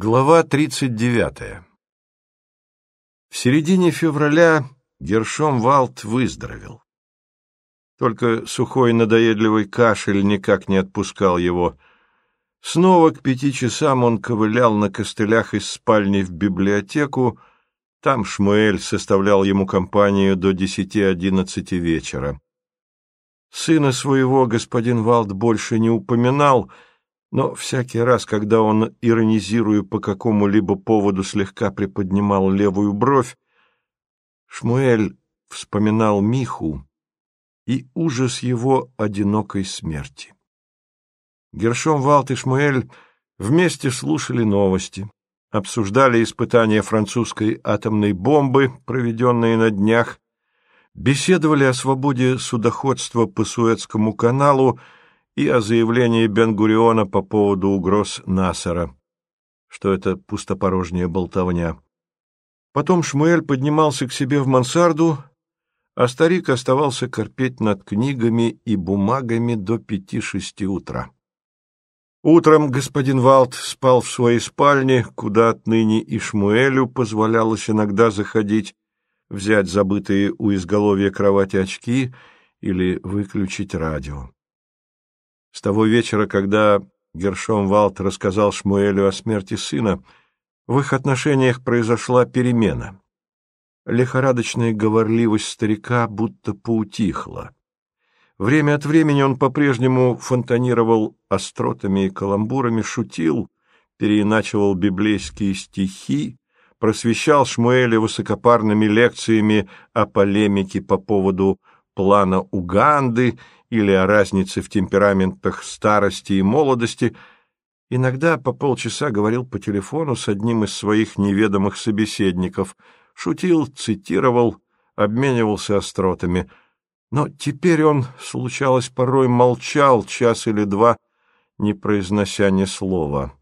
Глава 39. В середине февраля Гершом Валт выздоровел. Только сухой надоедливый кашель никак не отпускал его. Снова к пяти часам он ковылял на костылях из спальни в библиотеку, там Шмуэль составлял ему компанию до десяти-одиннадцати вечера. Сына своего господин Валт больше не упоминал — но всякий раз, когда он, иронизируя по какому-либо поводу, слегка приподнимал левую бровь, Шмуэль вспоминал Миху и ужас его одинокой смерти. Гершом Валт и Шмуэль вместе слушали новости, обсуждали испытания французской атомной бомбы, проведенные на днях, беседовали о свободе судоходства по Суэцкому каналу и о заявлении Бен-Гуриона по поводу угроз Насара, что это пустопорожняя болтовня. Потом Шмуэль поднимался к себе в мансарду, а старик оставался корпеть над книгами и бумагами до пяти-шести утра. Утром господин Валт спал в своей спальне, куда отныне и Шмуэлю позволялось иногда заходить, взять забытые у изголовья кровати очки или выключить радио. С того вечера, когда Гершом Валт рассказал Шмуэлю о смерти сына, в их отношениях произошла перемена. Лихорадочная говорливость старика будто поутихла. Время от времени он по-прежнему фонтанировал остротами и каламбурами, шутил, переиначивал библейские стихи, просвещал Шмуэля высокопарными лекциями о полемике по поводу плана Уганды или о разнице в темпераментах старости и молодости, иногда по полчаса говорил по телефону с одним из своих неведомых собеседников, шутил, цитировал, обменивался остротами. Но теперь он, случалось, порой молчал час или два, не произнося ни слова.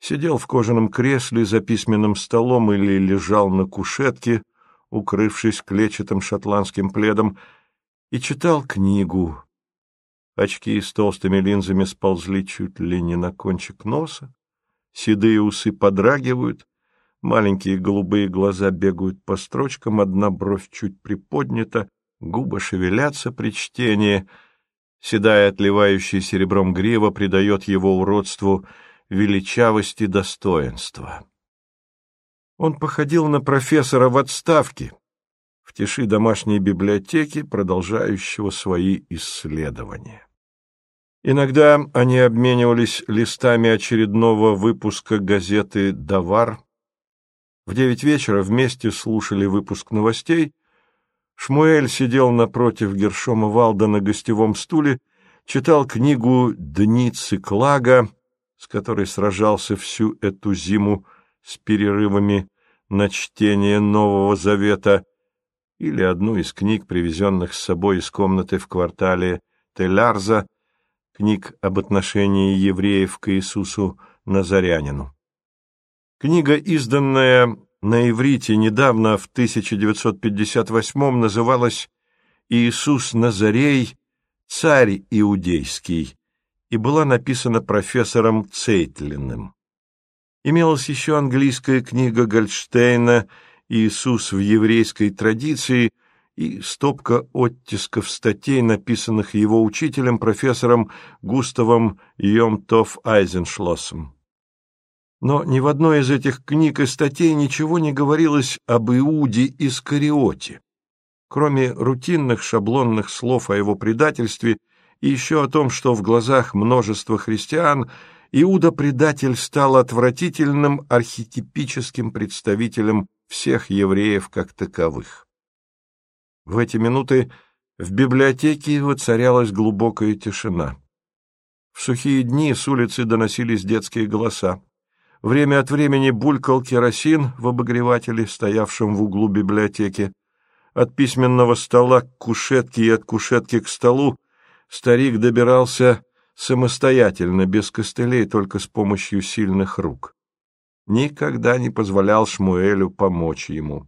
Сидел в кожаном кресле за письменным столом или лежал на кушетке, укрывшись клетчатым шотландским пледом, и читал книгу. Очки с толстыми линзами сползли чуть ли не на кончик носа, седые усы подрагивают, маленькие голубые глаза бегают по строчкам, одна бровь чуть приподнята, губы шевелятся при чтении, седая отливающая серебром грива придает его уродству величавости достоинства. Он походил на профессора в отставке, в тиши домашней библиотеки, продолжающего свои исследования. Иногда они обменивались листами очередного выпуска газеты «Давар». В девять вечера вместе слушали выпуск новостей. Шмуэль сидел напротив Гершома Валда на гостевом стуле, читал книгу «Дни Циклага», с которой сражался всю эту зиму с перерывами на чтение Нового Завета, или одну из книг, привезенных с собой из комнаты в квартале Телярза, книг об отношении евреев к Иисусу Назарянину. Книга, изданная на иврите недавно, в 1958 называлась «Иисус Назарей, царь иудейский» и была написана профессором Цейтлиным. Имелась еще английская книга Гольдштейна Иисус в еврейской традиции и стопка оттисков статей, написанных его учителем, профессором Густавом Йомтов Айзеншлоссом. Но ни в одной из этих книг и статей ничего не говорилось об Иуде Искариоте, кроме рутинных шаблонных слов о его предательстве и еще о том, что в глазах множества христиан Иуда-предатель стал отвратительным архетипическим представителем всех евреев как таковых. В эти минуты в библиотеке воцарялась глубокая тишина. В сухие дни с улицы доносились детские голоса. Время от времени булькал керосин в обогревателе, стоявшем в углу библиотеки. От письменного стола к кушетке и от кушетки к столу старик добирался самостоятельно, без костылей, только с помощью сильных рук никогда не позволял Шмуэлю помочь ему.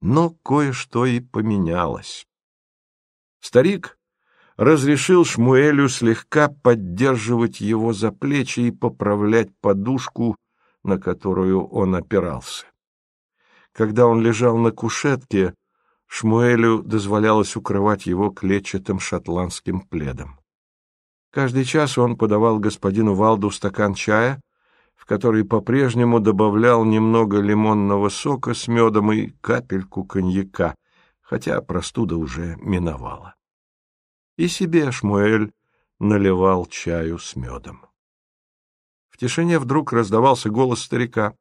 Но кое-что и поменялось. Старик разрешил Шмуэлю слегка поддерживать его за плечи и поправлять подушку на которую он опирался. Когда он лежал на кушетке, Шмуэлю дозволялось укрывать его клетчатым шотландским пледом. Каждый час он подавал господину Валду стакан чая, в который по-прежнему добавлял немного лимонного сока с медом и капельку коньяка, хотя простуда уже миновала. И себе Шмуэль наливал чаю с медом. В тишине вдруг раздавался голос старика.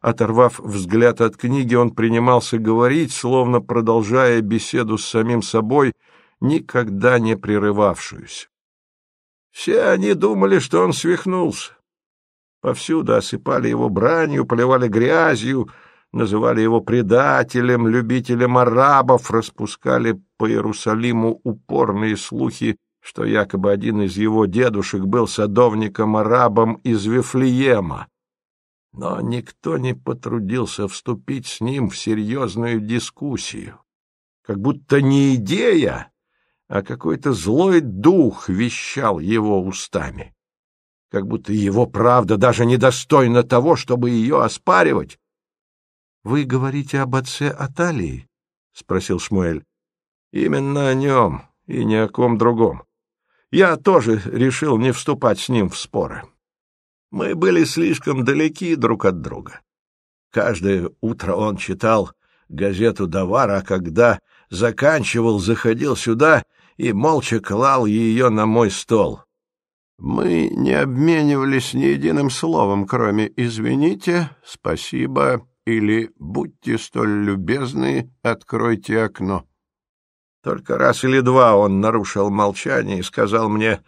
Оторвав взгляд от книги, он принимался говорить, словно продолжая беседу с самим собой, никогда не прерывавшуюся. Все они думали, что он свихнулся. Повсюду осыпали его бранью, поливали грязью, называли его предателем, любителем арабов, распускали по Иерусалиму упорные слухи, что якобы один из его дедушек был садовником-арабом из Вифлеема. Но никто не потрудился вступить с ним в серьезную дискуссию. Как будто не идея, а какой-то злой дух вещал его устами. Как будто его правда даже недостойна того, чтобы ее оспаривать. — Вы говорите об отце Аталии? — спросил Шмуэль. — Именно о нем и ни о ком другом. Я тоже решил не вступать с ним в споры. Мы были слишком далеки друг от друга. Каждое утро он читал газету «Давар», а когда заканчивал, заходил сюда и молча клал ее на мой стол. Мы не обменивались ни единым словом, кроме «извините», «спасибо» или «будьте столь любезны, откройте окно». Только раз или два он нарушил молчание и сказал мне,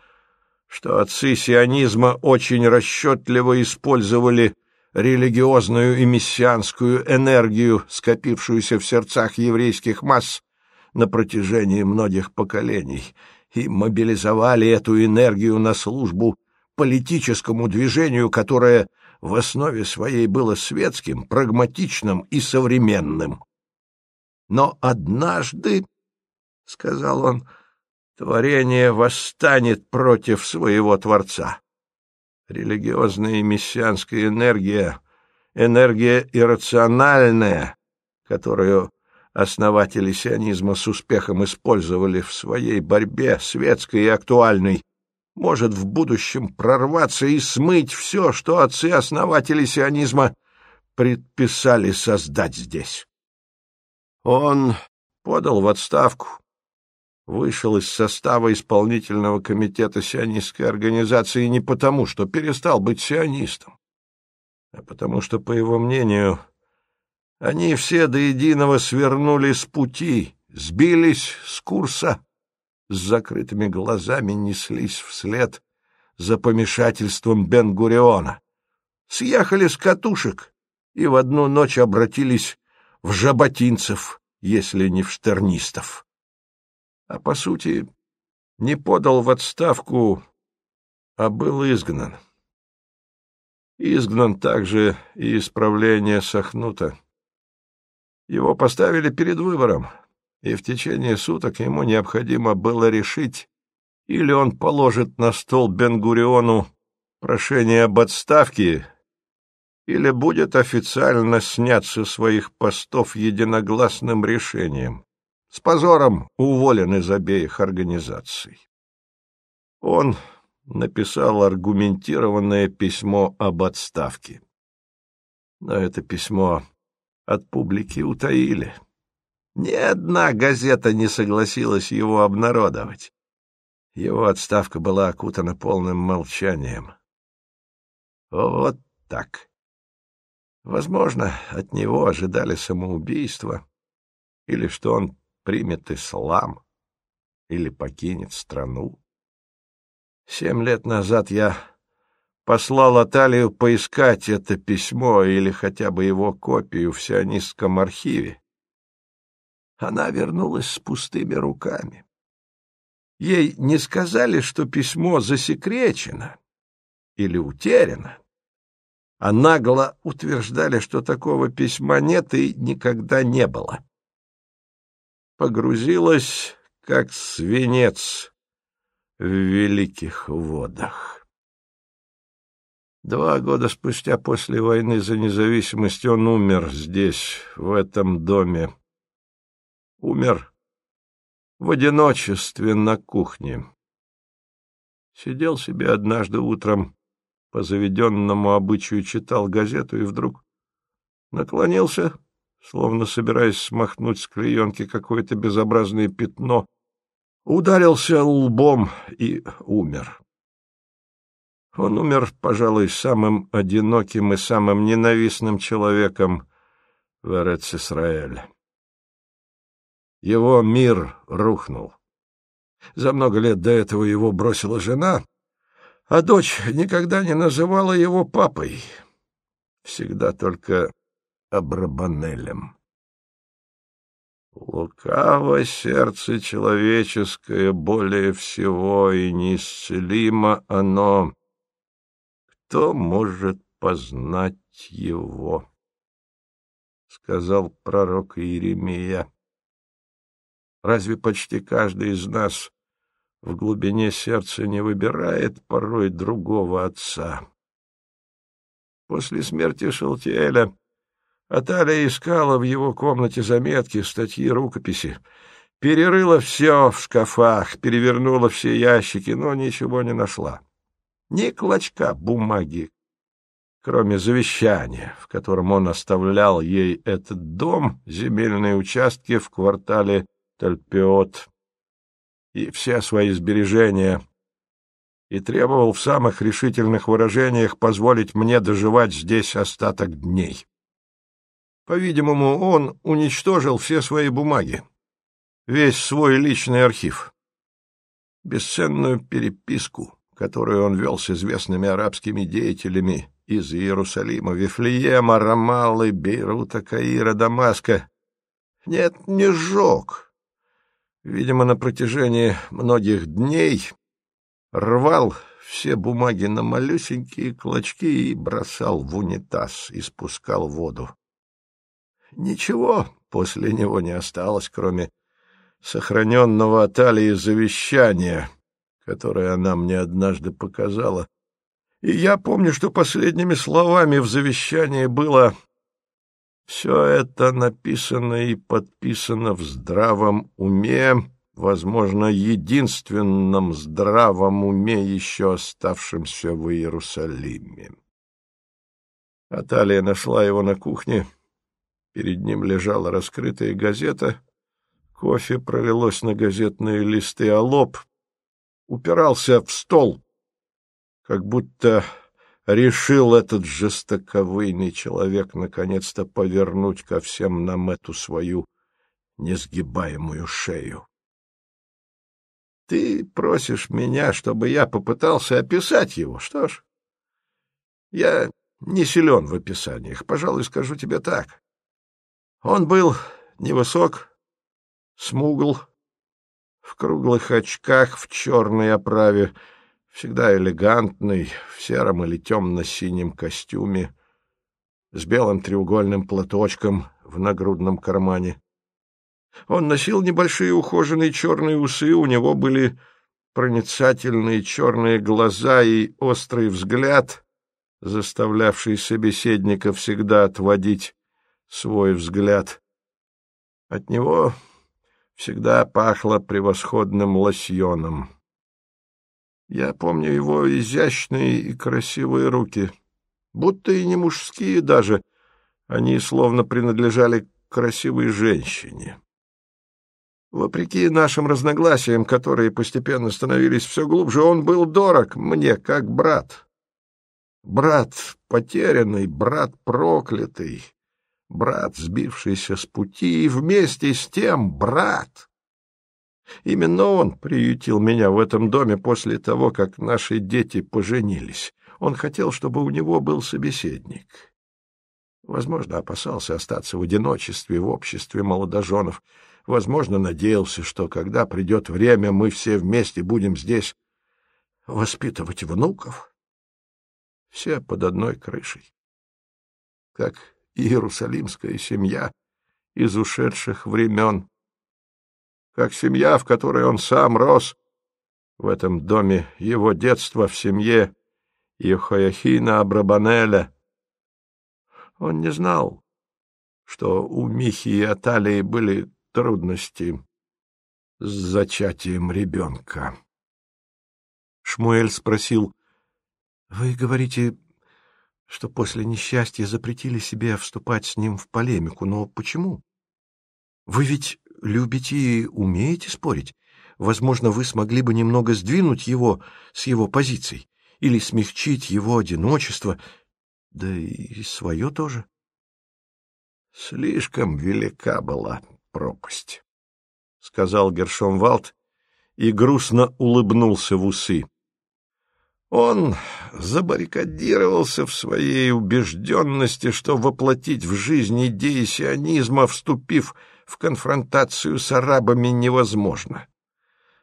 что отцы сионизма очень расчетливо использовали религиозную и мессианскую энергию, скопившуюся в сердцах еврейских масс, на протяжении многих поколений и мобилизовали эту энергию на службу политическому движению, которое в основе своей было светским, прагматичным и современным. Но однажды, — сказал он, — творение восстанет против своего Творца. Религиозная и мессианская энергия, энергия иррациональная, которую основатели сионизма с успехом использовали в своей борьбе, светской и актуальной, может в будущем прорваться и смыть все, что отцы-основатели сионизма предписали создать здесь. Он подал в отставку, вышел из состава исполнительного комитета сионистской организации не потому, что перестал быть сионистом, а потому что, по его мнению, они все до единого свернули с пути, сбились с курса, с закрытыми глазами неслись вслед за помешательством Бен-Гуриона, съехали с катушек и в одну ночь обратились в жаботинцев, если не в штернистов. А по сути не подал в отставку, а был изгнан. Изгнан также и исправление Сахнута. Его поставили перед выбором, и в течение суток ему необходимо было решить, или он положит на стол Бенгуриону прошение об отставке, или будет официально снят со своих постов единогласным решением, с позором уволен из обеих организаций. Он написал аргументированное письмо об отставке. Но это письмо от публики утаили. Ни одна газета не согласилась его обнародовать. Его отставка была окутана полным молчанием. Вот так. Возможно, от него ожидали самоубийства, или что он примет ислам, или покинет страну. Семь лет назад я послал Аталию поискать это письмо или хотя бы его копию в сионистском архиве. Она вернулась с пустыми руками. Ей не сказали, что письмо засекречено или утеряно, а нагло утверждали, что такого письма нет и никогда не было. Погрузилась, как свинец в великих водах. Два года спустя после войны за независимость он умер здесь, в этом доме. Умер в одиночестве на кухне. Сидел себе однажды утром, по заведенному обычаю читал газету и вдруг наклонился, словно собираясь смахнуть с клеенки какое-то безобразное пятно, ударился лбом и умер. Он умер, пожалуй, самым одиноким и самым ненавистным человеком в Эрец-Исраэль. Его мир рухнул. За много лет до этого его бросила жена, а дочь никогда не называла его папой, всегда только Абрабанелем. Лукаво сердце человеческое более всего и неисцелимо оно. Кто может познать его? — сказал пророк Иеремия. Разве почти каждый из нас в глубине сердца не выбирает порой другого отца? После смерти Шалтиэля Аталия искала в его комнате заметки, статьи, рукописи. Перерыла все в шкафах, перевернула все ящики, но ничего не нашла. Ни клочка бумаги, кроме завещания, в котором он оставлял ей этот дом, земельные участки в квартале Тальпиот и все свои сбережения, и требовал в самых решительных выражениях позволить мне доживать здесь остаток дней. По-видимому, он уничтожил все свои бумаги, весь свой личный архив, бесценную переписку, которую он вел с известными арабскими деятелями из Иерусалима, Вифлеема, Рамаллы, Бейрута, Каира, Дамаска. Нет, не сжег. Видимо, на протяжении многих дней рвал все бумаги на малюсенькие клочки и бросал в унитаз, и спускал воду. Ничего после него не осталось, кроме сохраненного от Алии завещания, которое она мне однажды показала. И я помню, что последними словами в завещании было «Все это написано и подписано в здравом уме, возможно, единственном здравом уме, еще оставшемся в Иерусалиме». Аталия нашла его на кухне, — Перед ним лежала раскрытая газета, кофе пролилось на газетные листы, а лоб упирался в стол, как будто решил этот жестоковыйный человек наконец-то повернуть ко всем нам эту свою несгибаемую шею. Ты просишь меня, чтобы я попытался описать его. Что ж, я не силен в описаниях. Пожалуй, скажу тебе так. Он был невысок, смугл, в круглых очках, в черной оправе, всегда элегантный, в сером или темно-синем костюме, с белым треугольным платочком в нагрудном кармане. Он носил небольшие ухоженные черные усы, у него были проницательные черные глаза и острый взгляд, заставлявший собеседника всегда отводить свой взгляд. От него всегда пахло превосходным лосьоном. Я помню его изящные и красивые руки, будто и не мужские даже, они словно принадлежали красивой женщине. Вопреки нашим разногласиям, которые постепенно становились все глубже, он был дорог мне, как брат. Брат потерянный, брат проклятый, брат, сбившийся с пути, и вместе с тем брат. Именно он приютил меня в этом доме после того, как наши дети поженились. Он хотел, чтобы у него был собеседник. Возможно, опасался остаться в одиночестве в обществе молодоженов. Возможно, надеялся, что, когда придет время, мы все вместе будем здесь воспитывать внуков. Все под одной крышей. Как иерусалимская семья из ушедших времен, как семья, в которой он сам рос. В этом доме его детство в семье Ехояхина Абрабанеля. Он не знал, что у Михи и Аталии были трудности с зачатием ребенка. Шмуэль спросил, «Вы говорите, что после несчастья запретили себе вступать с ним в полемику, но почему? Вы ведь любите и умеете спорить. Возможно, вы смогли бы немного сдвинуть его с его позиций или смягчить его одиночество, да и свое тоже. Слишком велика была пропасть, — сказал Гершомвалд и грустно улыбнулся в усы. Он забаррикадировался в своей убежденности, что воплотить в жизнь идеи сионизма, вступив в конфронтацию с арабами, невозможно.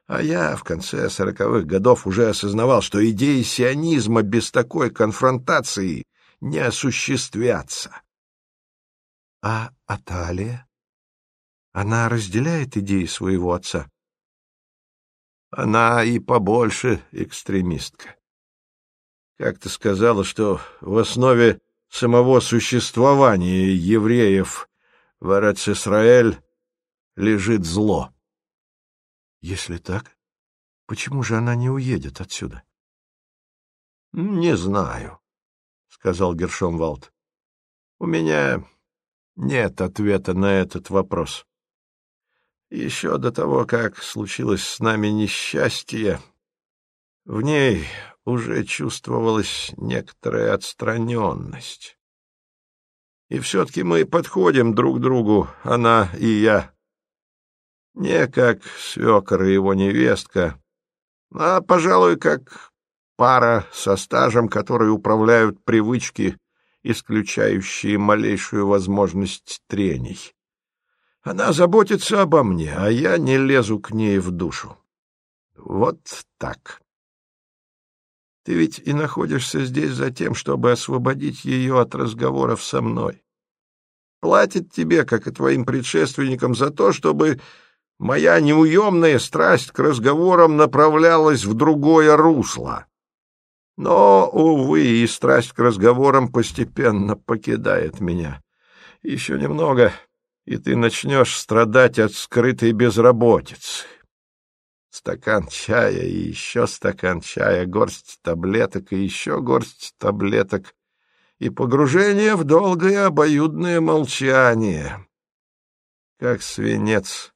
А я в конце сороковых годов уже осознавал, что идеи сионизма без такой конфронтации не осуществятся. А Аталия? Она разделяет идеи своего отца? Она и побольше экстремистка. Как ты сказала, что в основе самого существования евреев в Эрец-Исраэль лежит зло. Если так, почему же она не уедет отсюда? — Не знаю, — сказал Гершом Валт. — У меня нет ответа на этот вопрос. Еще до того, как случилось с нами несчастье, в ней уже чувствовалась некоторая отстраненность. И все-таки мы подходим друг к другу, она и я. Не как свекор и его невестка, а, пожалуй, как пара со стажем, которые управляют привычки, исключающие малейшую возможность трений. Она заботится обо мне, а я не лезу к ней в душу. Вот так. Ты ведь и находишься здесь за тем, чтобы освободить ее от разговоров со мной. Платит тебе, как и твоим предшественникам, за то, чтобы моя неуемная страсть к разговорам направлялась в другое русло. Но, увы, и страсть к разговорам постепенно покидает меня. Еще немного, и ты начнешь страдать от скрытой безработицы. Стакан чая и еще стакан чая, горсть таблеток и еще горсть таблеток, и погружение в долгое обоюдное молчание, как свинец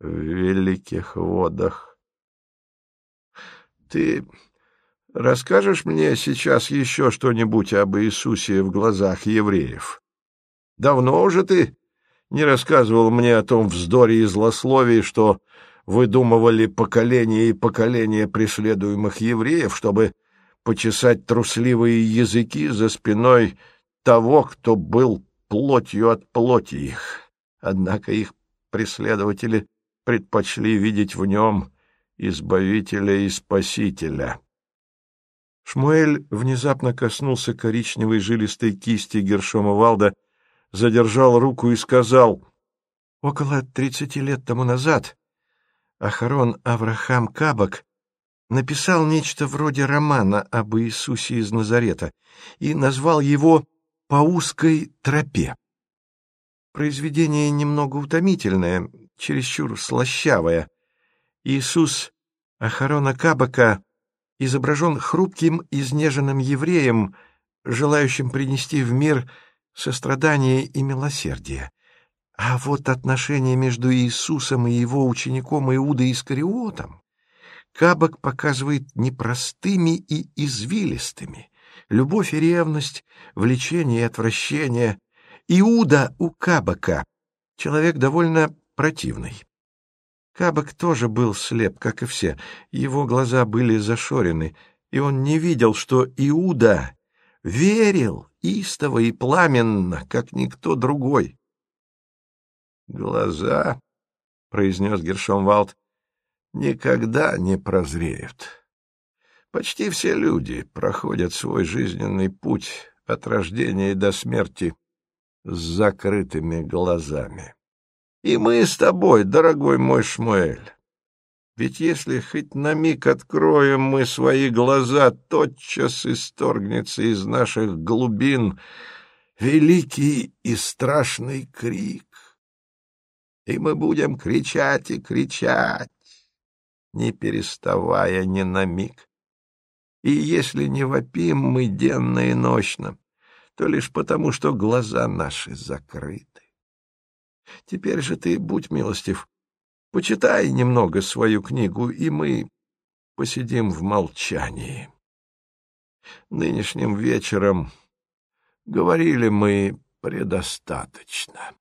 в великих водах. Ты расскажешь мне сейчас еще что-нибудь об Иисусе в глазах евреев? Давно уже ты не рассказывал мне о том вздоре и злословии, что выдумывали поколения и поколения преследуемых евреев, чтобы почесать трусливые языки за спиной того, кто был плотью от плоти их. Однако их преследователи предпочли видеть в нем избавителя и спасителя. Шмуэль внезапно коснулся коричневой жилистой кисти Гершома Валда, задержал руку и сказал, «Около тридцати лет тому назад Ахарон Аврахам Кабак написал нечто вроде романа об Иисусе из Назарета и назвал его «По узкой тропе». Произведение немного утомительное, чересчур слащавое. Иисус Ахарона Кабака изображен хрупким, изнеженным евреем, желающим принести в мир сострадание и милосердие. А вот отношения между Иисусом и его учеником Иудой Искариотом Кабак показывает непростыми и извилистыми. Любовь и ревность, влечение и отвращение. Иуда у Кабака — человек довольно противный. Кабак тоже был слеп, как и все. Его глаза были зашорены, и он не видел, что Иуда верил истово и пламенно, как никто другой. «Глаза», — произнес Гершомвалд, — «никогда не прозреют. Почти все люди проходят свой жизненный путь от рождения до смерти с закрытыми глазами. И мы с тобой, дорогой мой Шмуэль, Ведь если хоть на миг откроем мы свои глаза, тотчас исторгнется из наших глубин великий и страшный крик. И мы будем кричать и кричать, не переставая ни на миг. И если не вопим мы денно и ночно, то лишь потому, что глаза наши закрыты. Теперь же ты, будь милостив, Почитай немного свою книгу, и мы посидим в молчании. Нынешним вечером говорили мы предостаточно.